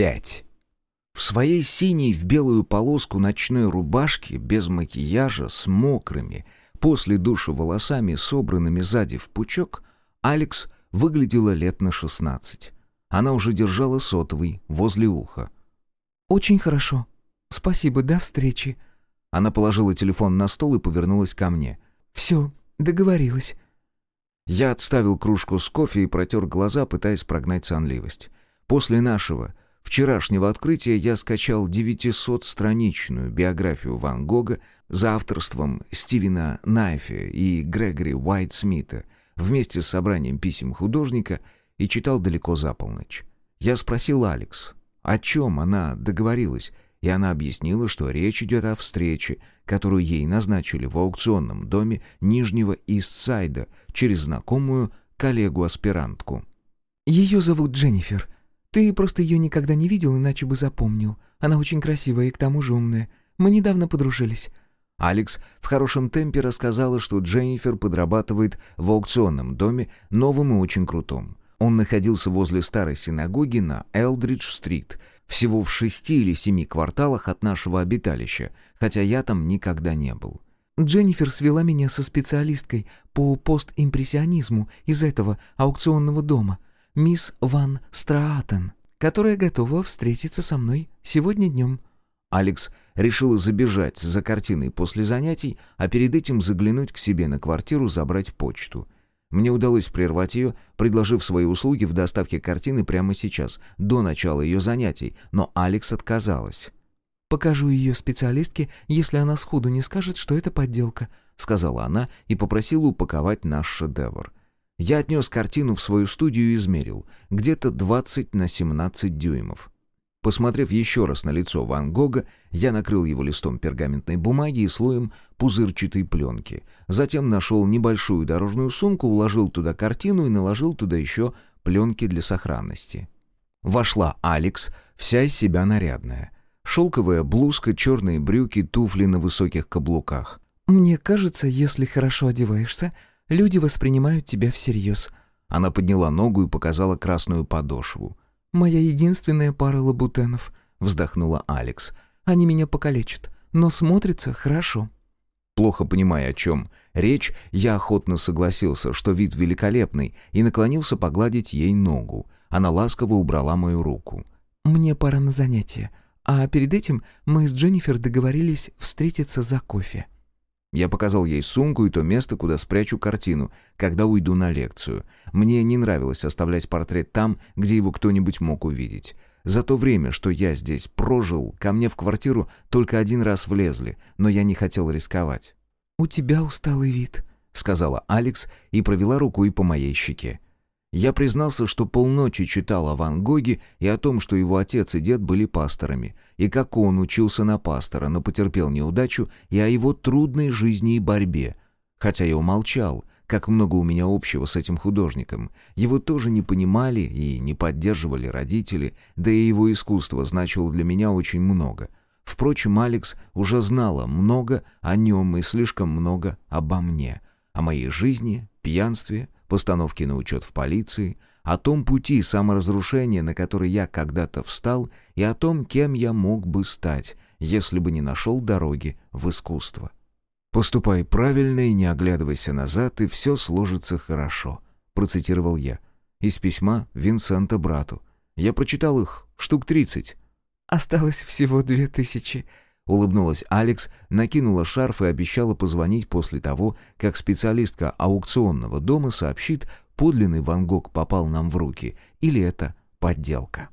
5. В своей синей в белую полоску ночной рубашке, без макияжа, с мокрыми, после душа волосами, собранными сзади в пучок, Алекс выглядела лет на 16. Она уже держала сотовый возле уха. «Очень хорошо. Спасибо, до встречи». Она положила телефон на стол и повернулась ко мне. «Все, договорилась». Я отставил кружку с кофе и протер глаза, пытаясь прогнать сонливость. После нашего, вчерашнего открытия я скачал 900-страничную биографию Ван Гога за авторством Стивена Найфи и Грегори Уайт Смита вместе с собранием писем художника и читал далеко за полночь. Я спросил Алекс, о чем она договорилась, и она объяснила, что речь идет о встрече, которую ей назначили в аукционном доме Нижнего Истсайда через знакомую коллегу-аспирантку. «Ее зовут Дженнифер. Ты просто ее никогда не видел, иначе бы запомнил. Она очень красивая и к тому же умная. Мы недавно подружились». Алекс в хорошем темпе рассказала, что Дженнифер подрабатывает в аукционном доме, новым и очень крутом. Он находился возле старой синагоги на Элдридж-стрит, всего в шести или семи кварталах от нашего обиталища, хотя я там никогда не был. Дженнифер свела меня со специалисткой по постимпрессионизму из этого аукционного дома, мисс Ван Страатен, которая готова встретиться со мной сегодня днем. Алекс решила забежать за картиной после занятий, а перед этим заглянуть к себе на квартиру забрать почту — мне удалось прервать ее, предложив свои услуги в доставке картины прямо сейчас, до начала ее занятий, но Алекс отказалась. «Покажу ее специалистке, если она сходу не скажет, что это подделка», сказала она и попросила упаковать наш шедевр. Я отнес картину в свою студию и измерил, где-то 20 на 17 дюймов. Посмотрев еще раз на лицо Ван Гога, я накрыл его листом пергаментной бумаги и слоем пузырчатой пленки. Затем нашел небольшую дорожную сумку, уложил туда картину и наложил туда еще пленки для сохранности. Вошла Алекс, вся из себя нарядная. Шелковая блузка, черные брюки, туфли на высоких каблуках. «Мне кажется, если хорошо одеваешься, люди воспринимают тебя всерьез». Она подняла ногу и показала красную подошву. «Моя единственная пара лабутенов», — вздохнула Алекс. «Они меня покалечат, но смотрится хорошо». Плохо понимая, о чем речь, я охотно согласился, что вид великолепный, и наклонился погладить ей ногу. Она ласково убрала мою руку. «Мне пора на занятие, а перед этим мы с Дженнифер договорились встретиться за кофе». Я показал ей сумку и то место, куда спрячу картину, когда уйду на лекцию. Мне не нравилось оставлять портрет там, где его кто-нибудь мог увидеть. За то время, что я здесь прожил, ко мне в квартиру только один раз влезли, но я не хотел рисковать. «У тебя усталый вид», — сказала Алекс и провела рукой по моей щеке. Я признался, что полночи читал о Ван Гоге и о том, что его отец и дед были пасторами, и как он учился на пастора, но потерпел неудачу, и о его трудной жизни и борьбе. Хотя я умолчал, как много у меня общего с этим художником. Его тоже не понимали и не поддерживали родители, да и его искусство значило для меня очень много. Впрочем, Алекс уже знала много о нем и слишком много обо мне, о моей жизни, пьянстве, постановки на учет в полиции, о том пути саморазрушения, на который я когда-то встал, и о том, кем я мог бы стать, если бы не нашел дороги в искусство. «Поступай правильно и не оглядывайся назад, и все сложится хорошо», — процитировал я. Из письма Винсента брату. Я прочитал их штук тридцать. «Осталось всего две тысячи», Улыбнулась Алекс, накинула шарф и обещала позвонить после того, как специалистка аукционного дома сообщит, подлинный Ван Гог попал нам в руки или это подделка.